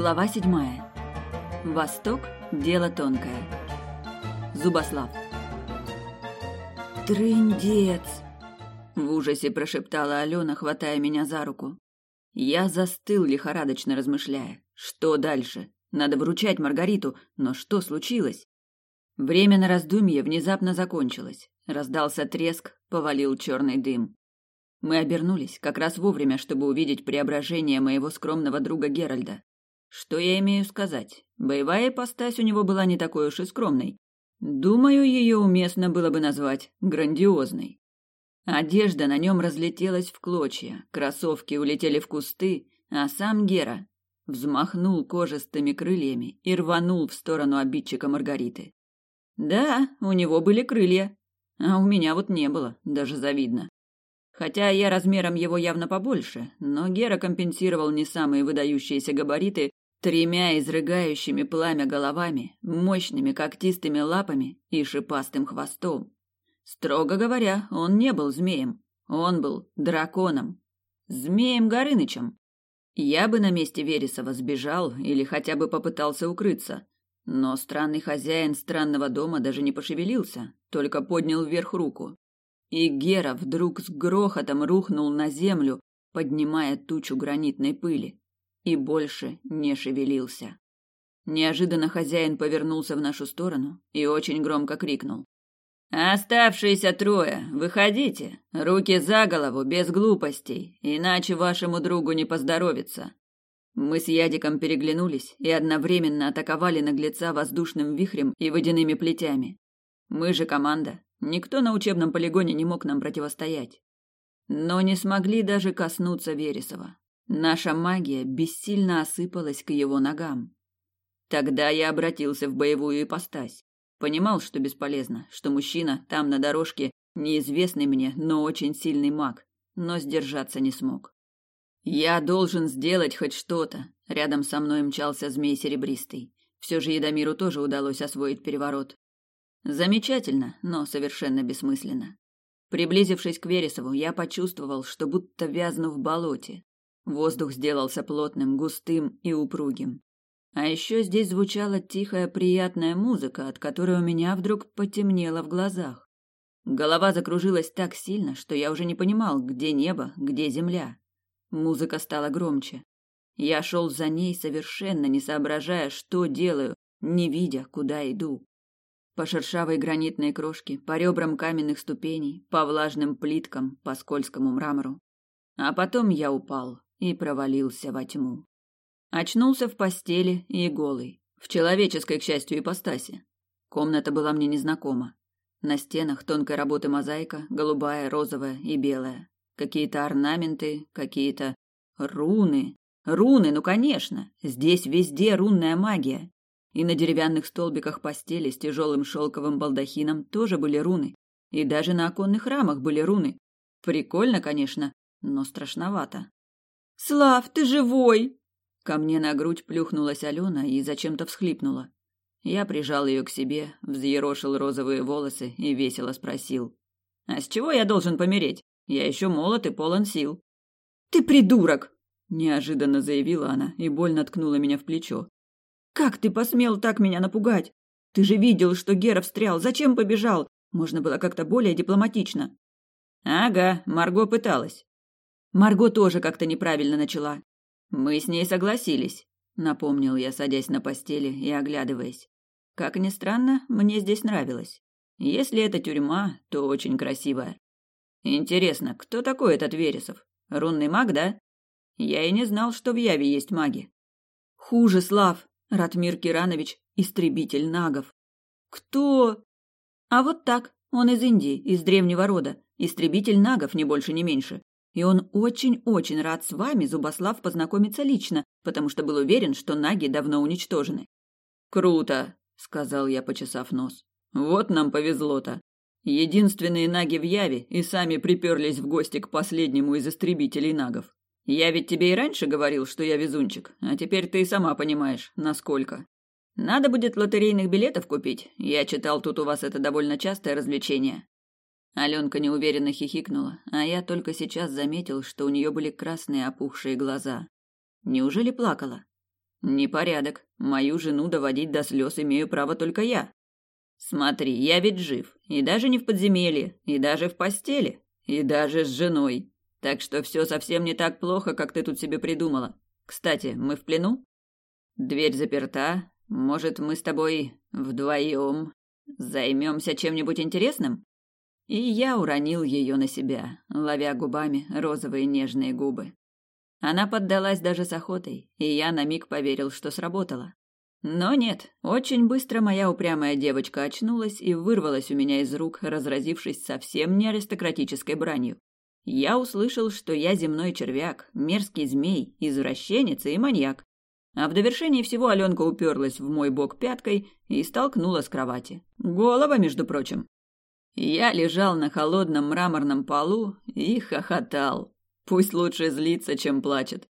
Глава седьмая. Восток – дело тонкое. Зубослав. «Трындец!» – в ужасе прошептала Алена, хватая меня за руку. Я застыл, лихорадочно размышляя. Что дальше? Надо вручать Маргариту, но что случилось? Время на раздумье внезапно закончилось. Раздался треск, повалил черный дым. Мы обернулись как раз вовремя, чтобы увидеть преображение моего скромного друга Геральда. Что я имею сказать? Боевая ипостась у него была не такой уж и скромной. Думаю, ее уместно было бы назвать грандиозной. Одежда на нем разлетелась в клочья, кроссовки улетели в кусты, а сам Гера взмахнул кожистыми крыльями и рванул в сторону обидчика Маргариты. Да, у него были крылья, а у меня вот не было, даже завидно. Хотя я размером его явно побольше, но Гера компенсировал не самые выдающиеся габариты тремя изрыгающими пламя головами, мощными когтистыми лапами и шипастым хвостом. Строго говоря, он не был змеем, он был драконом, змеем Горынычем. Я бы на месте Вересова сбежал или хотя бы попытался укрыться, но странный хозяин странного дома даже не пошевелился, только поднял вверх руку. И Гера вдруг с грохотом рухнул на землю, поднимая тучу гранитной пыли и больше не шевелился. Неожиданно хозяин повернулся в нашу сторону и очень громко крикнул. «Оставшиеся трое, выходите! Руки за голову, без глупостей, иначе вашему другу не поздоровится!» Мы с Ядиком переглянулись и одновременно атаковали наглеца воздушным вихрем и водяными плетями. Мы же команда, никто на учебном полигоне не мог нам противостоять. Но не смогли даже коснуться Вересова. Наша магия бессильно осыпалась к его ногам. Тогда я обратился в боевую ипостась. Понимал, что бесполезно, что мужчина там на дорожке неизвестный мне, но очень сильный маг, но сдержаться не смог. Я должен сделать хоть что-то. Рядом со мной мчался змей серебристый. Все же Едомиру тоже удалось освоить переворот. Замечательно, но совершенно бессмысленно. Приблизившись к Вересову, я почувствовал, что будто вязну в болоте. Воздух сделался плотным, густым и упругим. А еще здесь звучала тихая, приятная музыка, от которой у меня вдруг потемнело в глазах. Голова закружилась так сильно, что я уже не понимал, где небо, где земля. Музыка стала громче. Я шел за ней, совершенно не соображая, что делаю, не видя, куда иду. По шершавой гранитной крошке, по ребрам каменных ступеней, по влажным плиткам, по скользкому мрамору. А потом я упал, и провалился во тьму. Очнулся в постели и голый, в человеческой, к счастью, ипостаси. Комната была мне незнакома. На стенах тонкой работы мозаика, голубая, розовая и белая. Какие-то орнаменты, какие-то руны. Руны, ну конечно, здесь везде рунная магия. И на деревянных столбиках постели с тяжелым шелковым балдахином тоже были руны. И даже на оконных рамах были руны. Прикольно, конечно, но страшновато. Слав, ты живой!» Ко мне на грудь плюхнулась Алена и зачем-то всхлипнула. Я прижал ее к себе, взъерошил розовые волосы и весело спросил. «А с чего я должен помереть? Я еще молод и полон сил». «Ты придурок!» – неожиданно заявила она и больно ткнула меня в плечо. «Как ты посмел так меня напугать? Ты же видел, что Гера встрял. Зачем побежал? Можно было как-то более дипломатично». «Ага, Марго пыталась. Марго тоже как-то неправильно начала. Мы с ней согласились, напомнил я, садясь на постели и оглядываясь. Как ни странно, мне здесь нравилось. Если это тюрьма, то очень красивая. Интересно, кто такой этот Вересов? Рунный маг, да? Я и не знал, что в Яве есть маги. Хуже, Слав, Ратмир Киранович, истребитель нагов. Кто? А вот так, он из Индии, из древнего рода, истребитель нагов, ни больше, ни меньше. И он очень-очень рад с вами, Зубослав, познакомиться лично, потому что был уверен, что наги давно уничтожены. Круто, сказал я, почесав нос. Вот нам повезло-то. Единственные наги в Яве и сами приперлись в гости к последнему из истребителей нагов. Я ведь тебе и раньше говорил, что я везунчик, а теперь ты и сама понимаешь, насколько. Надо будет лотерейных билетов купить. Я читал, тут у вас это довольно частое развлечение. Аленка неуверенно хихикнула, а я только сейчас заметил, что у нее были красные опухшие глаза. Неужели плакала? Непорядок. Мою жену доводить до слез имею право только я. Смотри, я ведь жив, и даже не в подземелье, и даже в постели, и даже с женой. Так что все совсем не так плохо, как ты тут себе придумала. Кстати, мы в плену? Дверь заперта. Может, мы с тобой вдвоем займемся чем-нибудь интересным? И я уронил ее на себя, ловя губами розовые нежные губы. Она поддалась даже с охотой, и я на миг поверил, что сработало. Но нет, очень быстро моя упрямая девочка очнулась и вырвалась у меня из рук, разразившись совсем не аристократической бранью. Я услышал, что я земной червяк, мерзкий змей, извращенец и маньяк. А в довершении всего Аленка уперлась в мой бок пяткой и столкнула с кровати. Голова, между прочим. Я лежал на холодном мраморном полу и хохотал. Пусть лучше злится, чем плачет.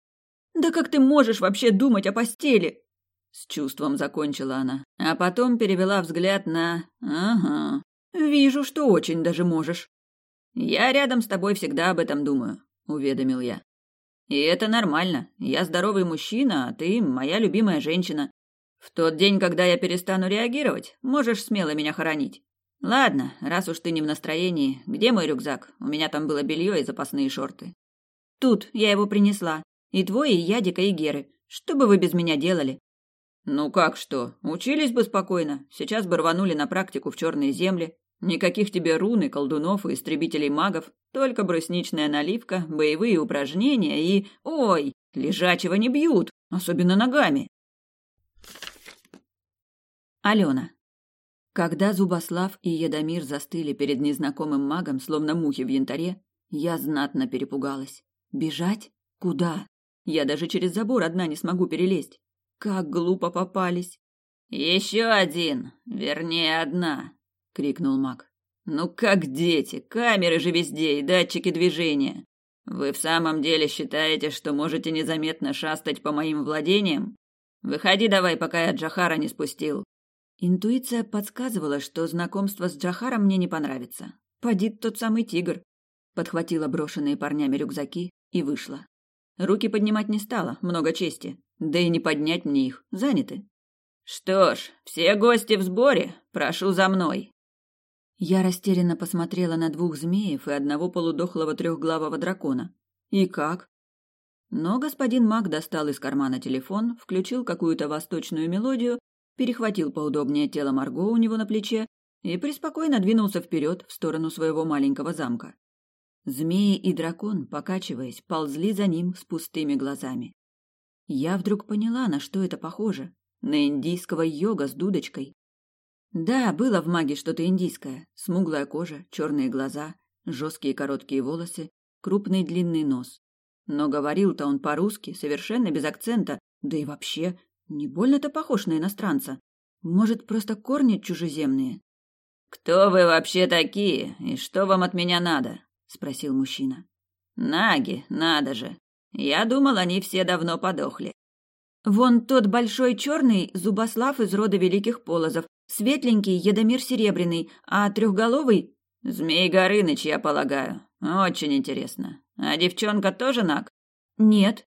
«Да как ты можешь вообще думать о постели?» С чувством закончила она, а потом перевела взгляд на... «Ага, вижу, что очень даже можешь». «Я рядом с тобой всегда об этом думаю», — уведомил я. «И это нормально. Я здоровый мужчина, а ты моя любимая женщина. В тот день, когда я перестану реагировать, можешь смело меня хоронить. Ладно, раз уж ты не в настроении, где мой рюкзак? У меня там было белье и запасные шорты. Тут я его принесла. И твой, и Ядика, и Геры. Что бы вы без меня делали? Ну как что? Учились бы спокойно. Сейчас бы рванули на практику в черные земли. Никаких тебе рун и колдунов и истребителей магов. Только брусничная наливка, боевые упражнения и... Ой, лежачего не бьют. Особенно ногами. Алена. Когда Зубослав и Едомир застыли перед незнакомым магом, словно мухи в янтаре, я знатно перепугалась. Бежать? Куда? Я даже через забор одна не смогу перелезть. Как глупо попались. Еще один, вернее, одна, крикнул маг. Ну как дети, камеры же везде и датчики движения. Вы в самом деле считаете, что можете незаметно шастать по моим владениям? Выходи давай, пока я Джахара не спустил. Интуиция подсказывала, что знакомство с Джахаром мне не понравится. Поди тот самый тигр. Подхватила брошенные парнями рюкзаки и вышла. Руки поднимать не стала, много чести. Да и не поднять мне их, заняты. Что ж, все гости в сборе, прошу за мной. Я растерянно посмотрела на двух змеев и одного полудохлого трехглавого дракона. И как? Но господин Мак достал из кармана телефон, включил какую-то восточную мелодию перехватил поудобнее тело Марго у него на плече и преспокойно двинулся вперед в сторону своего маленького замка. Змеи и дракон, покачиваясь, ползли за ним с пустыми глазами. Я вдруг поняла, на что это похоже. На индийского йога с дудочкой. Да, было в маге что-то индийское. Смуглая кожа, черные глаза, жесткие короткие волосы, крупный длинный нос. Но говорил-то он по-русски, совершенно без акцента, да и вообще не больно-то похож на иностранца. Может, просто корни чужеземные? Кто вы вообще такие и что вам от меня надо? спросил мужчина. Наги, надо же. Я думал, они все давно подохли. Вон тот большой черный Зубослав из рода великих полозов, светленький Едомир Серебряный, а трехголовый Змей Горыныч, я полагаю. Очень интересно. А девчонка тоже наг? Нет.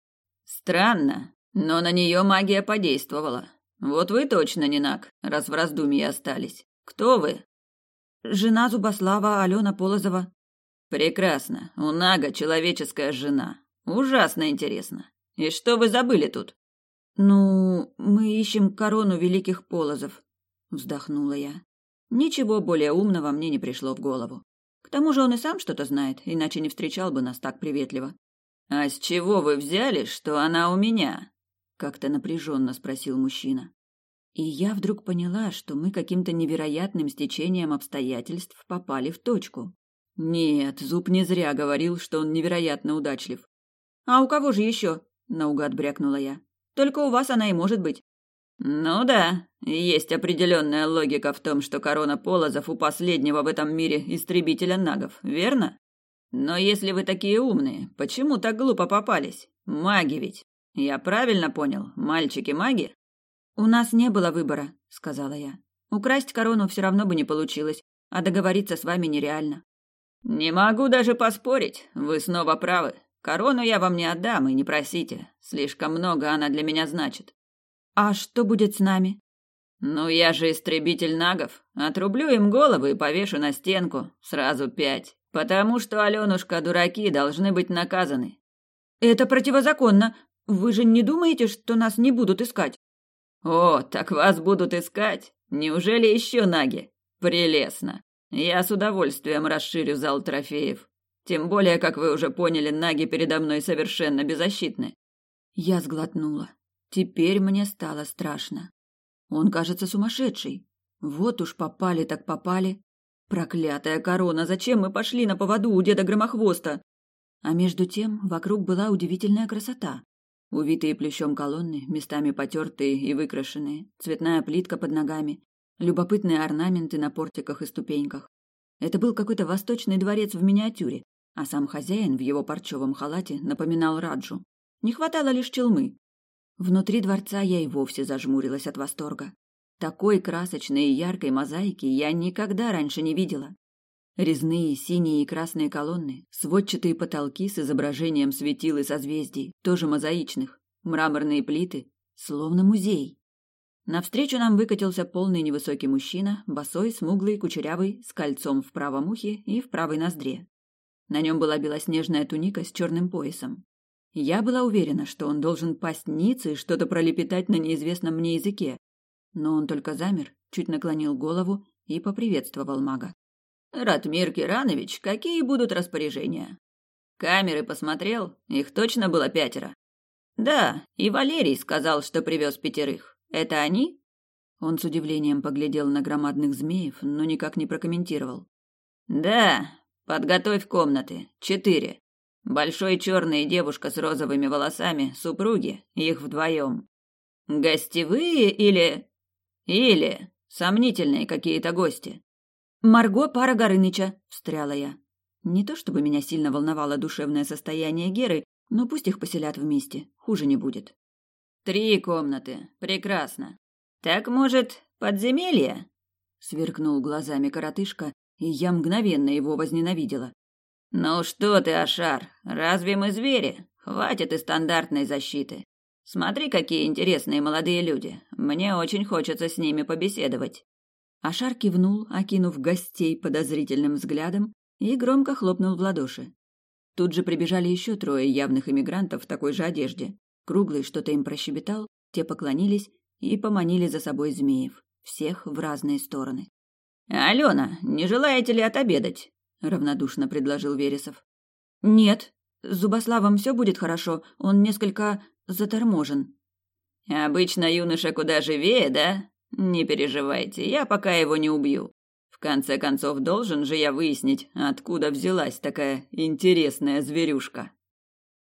Странно. Но на нее магия подействовала. Вот вы точно не наг, раз в раздумье остались. Кто вы? Жена Зубослава Алена Полозова. Прекрасно. У Нага человеческая жена. Ужасно интересно. И что вы забыли тут? Ну, мы ищем корону великих Полозов, вздохнула я. Ничего более умного мне не пришло в голову. К тому же он и сам что-то знает, иначе не встречал бы нас так приветливо. А с чего вы взяли, что она у меня? Как-то напряженно спросил мужчина. И я вдруг поняла, что мы каким-то невероятным стечением обстоятельств попали в точку. Нет, Зуб не зря говорил, что он невероятно удачлив. А у кого же еще? наугад брякнула я. Только у вас она и может быть. Ну да, есть определенная логика в том, что корона Полозов у последнего в этом мире истребителя нагов, верно? Но если вы такие умные, почему так глупо попались? Маги ведь. Я правильно понял, мальчики-маги? У нас не было выбора, сказала я. Украсть корону все равно бы не получилось, а договориться с вами нереально. Не могу даже поспорить, вы снова правы. Корону я вам не отдам и не просите, слишком много она для меня значит. А что будет с нами? Ну, я же истребитель нагов. Отрублю им головы и повешу на стенку. Сразу пять. Потому что, Аленушка, дураки должны быть наказаны. Это противозаконно. Вы же не думаете, что нас не будут искать? О, так вас будут искать. Неужели еще наги? Прелестно. Я с удовольствием расширю зал трофеев. Тем более, как вы уже поняли, наги передо мной совершенно беззащитны. Я сглотнула. Теперь мне стало страшно. Он кажется сумасшедший. Вот уж попали так попали. Проклятая корона, зачем мы пошли на поводу у деда Громохвоста? А между тем вокруг была удивительная красота. Увитые плющом колонны, местами потертые и выкрашенные, цветная плитка под ногами, любопытные орнаменты на портиках и ступеньках. Это был какой-то восточный дворец в миниатюре, а сам хозяин в его парчевом халате напоминал Раджу. Не хватало лишь челмы. Внутри дворца я и вовсе зажмурилась от восторга. Такой красочной и яркой мозаики я никогда раньше не видела. Резные синие и красные колонны, сводчатые потолки с изображением светил и созвездий, тоже мозаичных, мраморные плиты, словно музей. Навстречу нам выкатился полный невысокий мужчина, босой, смуглый, кучерявый, с кольцом в правом ухе и в правой ноздре. На нем была белоснежная туника с черным поясом. Я была уверена, что он должен пасть ниц и что-то пролепетать на неизвестном мне языке, но он только замер, чуть наклонил голову и поприветствовал мага. «Ратмир Киранович, какие будут распоряжения?» «Камеры посмотрел? Их точно было пятеро?» «Да, и Валерий сказал, что привез пятерых. Это они?» Он с удивлением поглядел на громадных змеев, но никак не прокомментировал. «Да, подготовь комнаты. Четыре. Большой черный девушка с розовыми волосами, супруги, их вдвоем. Гостевые или... Или сомнительные какие-то гости. Марго пара Горыныча, встряла я. Не то чтобы меня сильно волновало душевное состояние Геры, но пусть их поселят вместе, хуже не будет. Три комнаты, прекрасно. Так, может, подземелье? Сверкнул глазами коротышка, и я мгновенно его возненавидела. «Ну что ты, Ашар, разве мы звери? Хватит и стандартной защиты. Смотри, какие интересные молодые люди. Мне очень хочется с ними побеседовать». Ашар кивнул, окинув гостей подозрительным взглядом, и громко хлопнул в ладоши. Тут же прибежали еще трое явных иммигрантов в такой же одежде. Круглый что-то им прощебетал, те поклонились и поманили за собой змеев, всех в разные стороны. «Алена, не желаете ли отобедать?» равнодушно предложил Вересов. Нет, с Зубославом все будет хорошо, он несколько заторможен. Обычно юноша куда живее, да? Не переживайте, я пока его не убью. В конце концов, должен же я выяснить, откуда взялась такая интересная зверюшка.